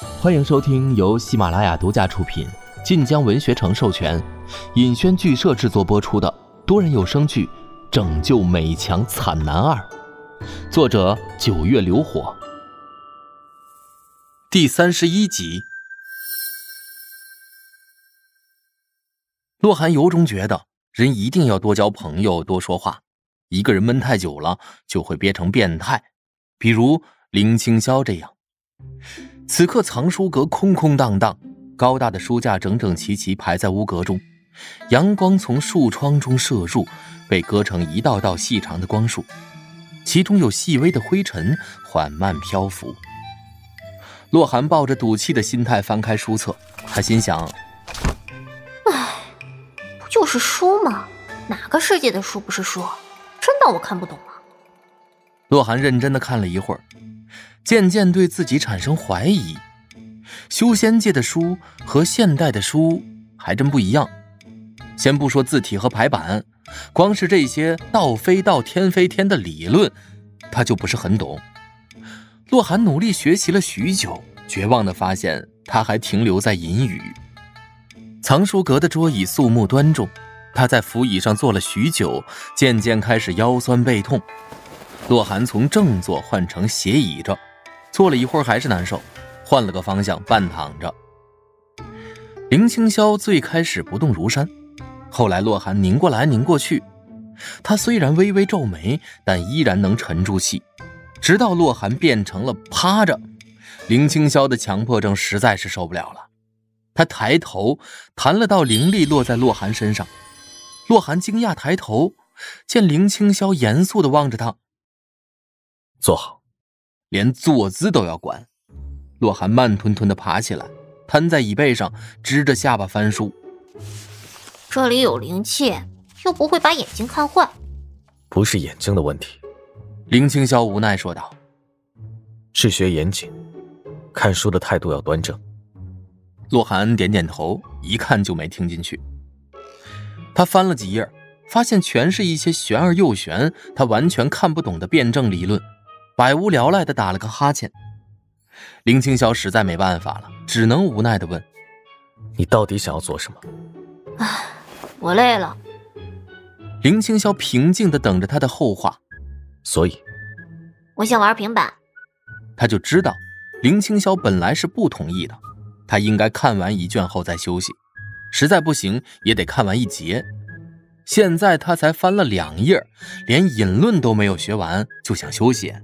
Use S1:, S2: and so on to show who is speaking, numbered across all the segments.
S1: 欢迎收听由喜马拉雅独家出品、晋江文学城授权、尹轩剧社制作播出的多人有声剧《拯救美强惨男二》，作者九月流火，第三十一集。洛寒由衷觉得，人一定要多交朋友，多说话。一个人闷太久了，就会憋成变态，比如林青霄这样。此刻藏书阁空空荡荡，高大的书架整整齐齐排在屋阁中，阳光从树窗中射入，被割成一道道细长的光束，其中有细微的灰尘缓慢漂浮。洛寒抱着赌气的心态翻开书册，他心想。
S2: 就是书吗？哪个世界的书不是书？真当我看不懂吗？
S1: 洛寒认真的看了一会儿，渐渐对自己产生怀疑。修仙界的书和现代的书还真不一样。先不说字体和排版，光是这些道非道、天非天的理论，他就不是很懂。洛寒努力学习了许久，绝望的发现他还停留在隐语。藏书阁的桌椅肃穆端重，他在扶椅上坐了许久，渐渐开始腰酸背痛。洛寒从正坐换成斜倚着，坐了一会儿还是难受，换了个方向半躺着。林青霄最开始不动如山，后来洛寒拧过来拧过去，他虽然微微皱眉，但依然能沉住气，直到洛寒变成了趴着，林青霄的强迫症实在是受不了了。他抬头弹了道灵力，落在洛寒身上。洛寒惊讶抬头，见林青霄严肃的望着他。
S3: 坐好，
S1: 连坐姿都要管。洛寒慢吞吞的爬起来，瘫在椅背上，支着下巴翻书。
S2: 这里有灵气，又不会把眼睛看坏。
S3: 不是眼睛的问题，
S1: 林清霄无奈说道。
S3: 是学严谨，看书的态度要端正。
S1: 洛寒点点头，一看就没听进去。他翻了几页，发现全是一些玄而又玄、他完全看不懂的辩证理论，百无聊赖的打了个哈欠。林青霄实在没办法了，只能无奈的问：“
S3: 你到底想要做什么？”“
S2: 唉，我累了。”
S1: 林青霄平静的等着他的后话。
S3: 所以，
S2: 我想玩平板。
S1: 他就知道，林青霄本来是不同意的。他应该看完一卷后再休息，实在不行也得看完一节。现在他才翻了两页，连引论都没有学完，就想休息。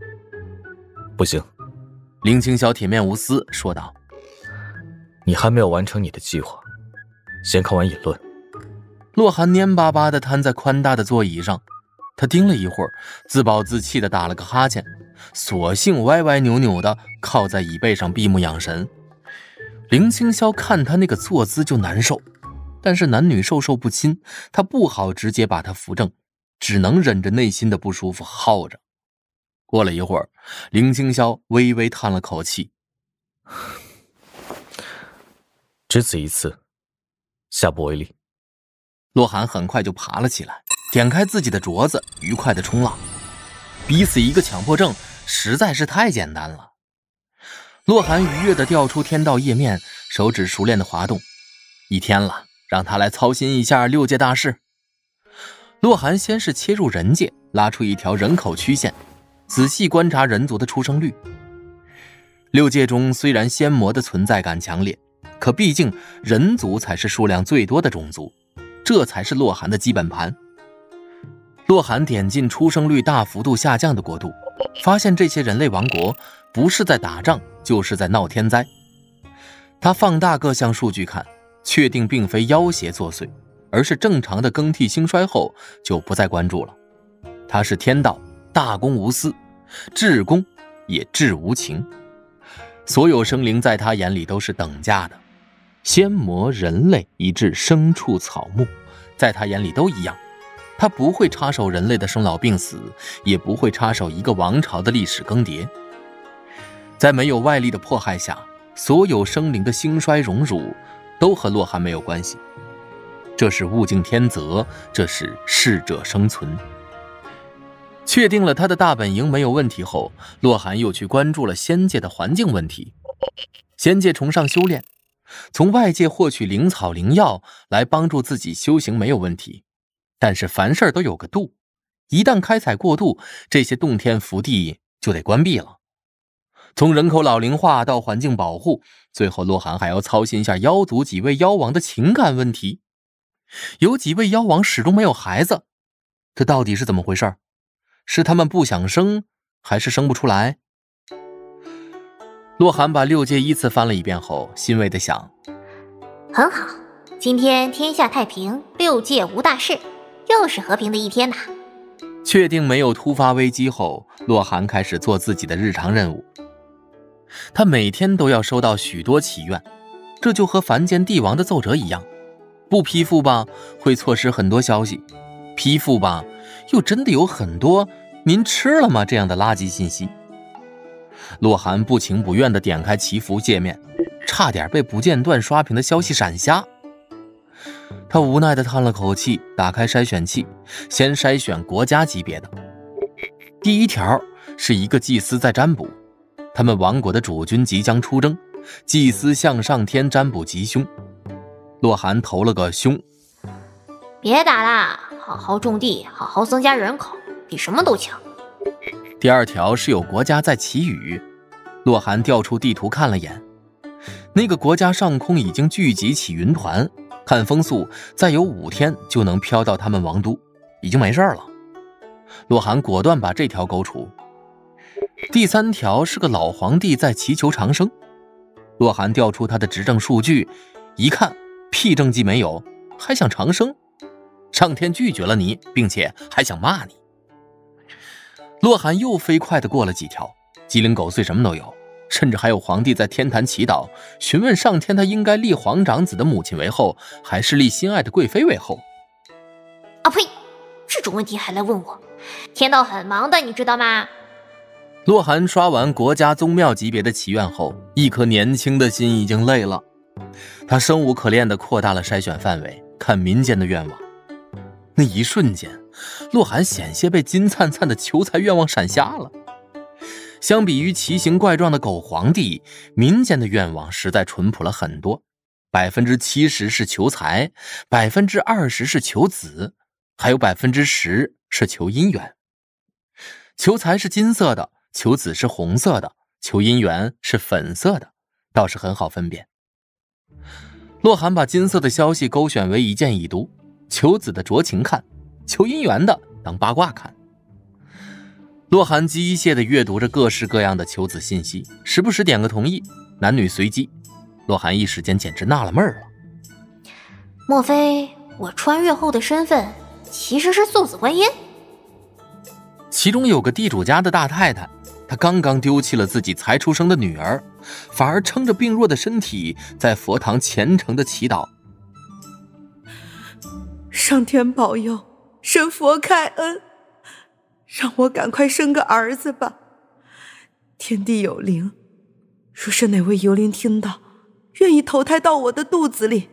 S3: 不行，
S1: 林青霄铁面无私说道：“
S3: 你还没有完成你的计划，先看完引论。”
S1: 洛寒蔫巴巴的瘫在宽大的座椅上，他盯了一会儿，自暴自弃的打了个哈欠，索性歪歪扭扭的靠在椅背上闭目养神。林青霄看他那个坐姿就难受，但是男女授受不亲，他不好直接把他扶正，只能忍着内心的不舒服耗着。过了一会儿，林清霄微微叹了口气：“
S3: 只此一次，下不为例。”
S1: 洛寒很快就爬了起来，点开自己的镯子，愉快的冲浪。彼此一个强迫症实在是太简单了。洛寒愉悦的调出天道页面，手指熟练的滑动。一天了，让他来操心一下六界大事。洛寒先是切入人界，拉出一条人口曲线，仔细观察人族的出生率。六界中虽然仙魔的存在感强烈，可毕竟人族才是数量最多的种族，这才是洛寒的基本盘。洛寒点进出生率大幅度下降的国度，发现这些人类王国不是在打仗。就是在闹天灾。他放大各项数据看，确定并非妖邪作祟，而是正常的更替兴衰后就不再关注了。他是天道，大公无私，至公也至无情。所有生灵在他眼里都是等价的，仙魔、人类以至牲畜、草木，在他眼里都一样。他不会插手人类的生老病死，也不会插手一个王朝的历史更迭。在没有外力的迫害下，所有生灵的兴衰荣辱，都和洛寒没有关系。这是物竞天择，这是适者生存。确定了他的大本营没有问题后，洛寒又去关注了仙界的环境问题，仙界崇尚修炼，从外界获取灵草灵药来帮助自己修行没有问题，但是凡事都有个度，一旦开采过度，这些洞天福地就得关闭了。从人口老龄化到环境保护，最后洛寒还要操心一下妖族几位妖王的情感问题。有几位妖王始终没有孩子，这到底是怎么回事？是他们不想生，还是生不出来？洛寒把六界依次翻了一遍后，欣慰的想：
S2: 很好，今天天下太平，六界无大事，又是和平的一天呐。
S1: 确定没有突发危机后，洛寒开始做自己的日常任务。他每天都要收到许多祈愿，这就和凡间帝王的奏折一样。不批复吧，会错失很多消息；批复吧，又真的有很多“您吃了吗”这样的垃圾信息。洛寒不情不愿地点开祈福界面，差点被不间断刷屏的消息闪瞎。他无奈地叹了口气，打开筛选器，先筛选国家级别的。第一条是一个祭司在占卜。他们王国的主君即将出征，祭司向上天占卜吉凶。洛寒投了个凶。
S2: 别打了，好好种地，好好增加人口，比什么都强。
S1: 第二条是有国家在祈雨。洛寒调出地图看了眼，那个国家上空已经聚集起云团，看风速再有五天就能飘到他们王都，已经没事了。洛寒果断把这条勾除。第三条是个老皇帝在祈求长生，洛寒调出他的执政数据，一看屁政绩没有，还想长生？上天拒绝了你，并且还想骂你。洛寒又飞快的过了几条，鸡零狗碎什么都有，甚至还有皇帝在天坛祈祷，询问上天他应该立皇长子的母亲为后，还是立心爱的贵妃为后？
S2: 啊呸！这种问题还来问我？天道很忙的，你知道吗？
S1: 洛寒刷完国家宗庙级别的祈愿后，一颗年轻的心已经累了。他生无可恋地扩大了筛选范围，看民间的愿望。那一瞬间，洛寒险些被金灿灿的求财愿望闪瞎了。相比于奇形怪状的狗皇帝，民间的愿望实在淳朴了很多。百分之七十是求财，百分之二十是求子，还有百分之十是求姻缘。求财是金色的。求子是红色的，求姻缘是粉色的，倒是很好分辨。洛寒把金色的消息勾选为一件已读，求子的酌情看，求姻缘的当八卦看。洛寒机械地阅读着各式各样的求子信息，时不时点个同意，男女随机。洛寒一时间简直纳了闷了，
S2: 莫非我穿越后的身份其实是素子观音？
S1: 其中有个地主家的大太太。她刚刚丢弃了自己才出生的女儿，反而撑着病弱的身体在佛堂虔诚的祈祷。
S4: 上天保佑，神佛开恩，让我赶快生个儿子吧！天地有灵，若是哪位幽灵听到，愿意投胎到我的肚子里，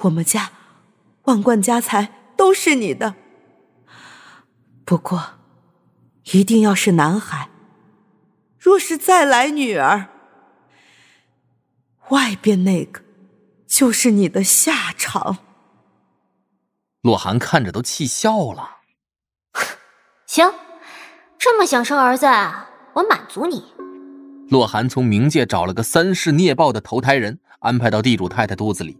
S4: 我们家万贯家财都是你的。不过。一定要是男孩。若是再来女儿，外边那个就是你的下场。
S1: 洛寒看着都气笑了。
S2: 行，这么想生儿子，我满足你。
S1: 洛寒从冥界找了个三世孽报的投胎人，安排到地主太太肚子里。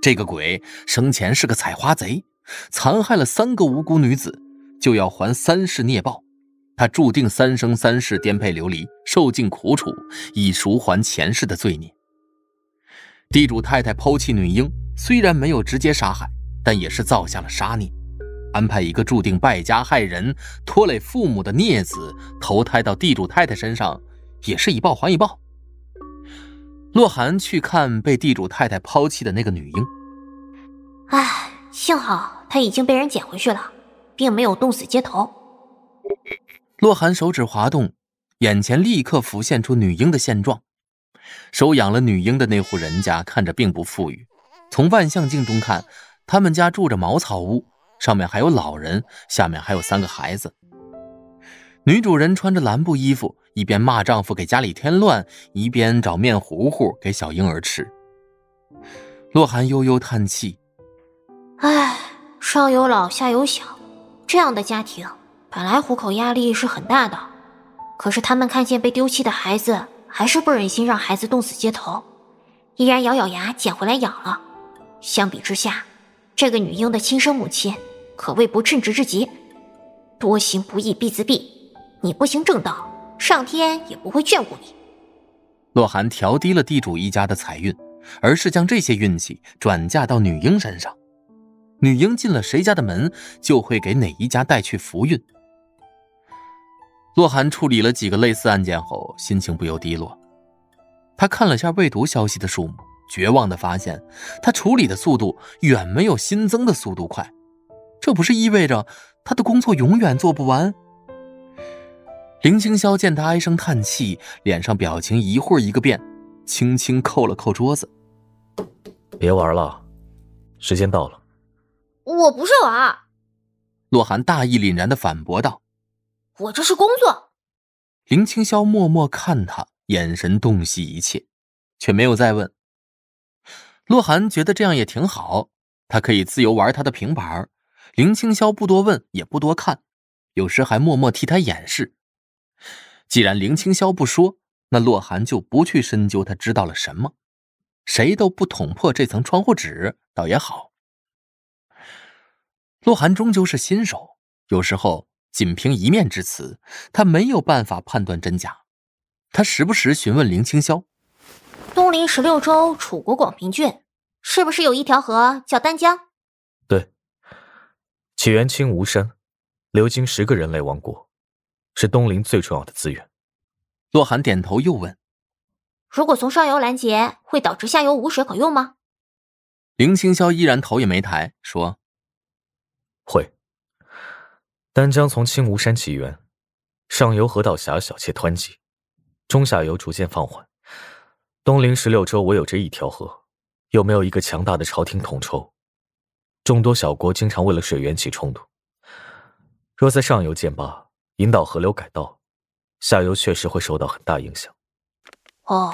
S1: 这个鬼生前是个采花贼，残害了三个无辜女子，就要还三世孽报。他注定三生三世颠沛流离，受尽苦楚，以赎还前世的罪孽。地主太太抛弃女婴，虽然没有直接杀害，但也是造下了杀孽。安排一个注定败家害人、拖累父母的孽子投胎到地主太太身上，也是一报还一报。洛寒去看被地主太太抛弃的那个女婴，
S2: 唉，幸好她已经被人捡回去了，并没有冻死街头。
S1: 洛寒手指滑动，眼前立刻浮现出女婴的现状。收养了女婴的那户人家看着并不富裕，从万象镜中看，他们家住着茅草屋，上面还有老人，下面还有三个孩子。女主人穿着蓝布衣服，一边骂丈夫给家里添乱，一边找面糊糊给小婴儿吃。洛寒悠悠叹气：“
S2: 唉，上有老下有小，这样的家庭本来糊口压力是很大的。可是他们看见被丢弃的孩子，还是不忍心让孩子冻死街头，依然咬咬牙捡回来养了。相比之下，这个女婴的亲生母亲可谓不称职之极。多行不义必自毙。”你不行正道，上天也不会眷顾你。
S1: 洛寒调低了地主一家的财运，而是将这些运气转嫁到女婴身上。女婴进了谁家的门，就会给哪一家带去福运。洛寒处理了几个类似案件后，心情不由低落。他看了下未读消息的数目，绝望的发现，他处理的速度远没有新增的速度快。这不是意味着他的工作永远做不完？林青霄见他唉声叹气，脸上表情一会儿一个变，轻轻扣了扣桌子：“
S3: 别玩了，时间到了。”“
S2: 我不是玩。”
S1: 洛寒大义凛然的反驳道，“
S2: 我这是工作。”
S1: 林青霄默默看他，眼神洞悉一切，却没有再问。洛寒觉得这样也挺好，他可以自由玩他的平板林青霄不多问，也不多看，有时还默默替他掩饰。既然林青霄不说，那洛寒就不去深究他知道了什么。谁都不捅破这层窗户纸，倒也好。洛寒终究是新手，有时候仅凭一面之词，他没有办法判断真假。他时不时询问林青霄：“
S2: 东临十六州，楚国广平郡，是不是有一条河叫丹江？”“
S3: 对，起源清吴山，流经十个人类王国。”是东临最重要的资源。
S1: 洛寒点头，又问：“
S2: 如果从上游拦截，会导致下游无水可用吗？”
S1: 林清霄依然头也没抬，说：“
S3: 会。丹江从青梧山起源，上游河道狭小且湍急，中下游逐渐放缓。东陵十六州唯有这一条河，又没有一个强大的朝廷统筹，众多小国经常为了水源起冲突。若在上游建坝，引导河流改道，下游确实会受到很大影响。
S2: 哦，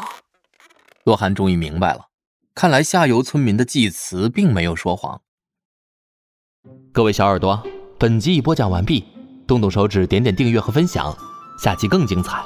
S1: 洛寒终于明白了，看来下游村民的祭词并没有说谎。各位小耳朵，本集已播讲完毕，动动手指点点订阅和分享，下集更精彩。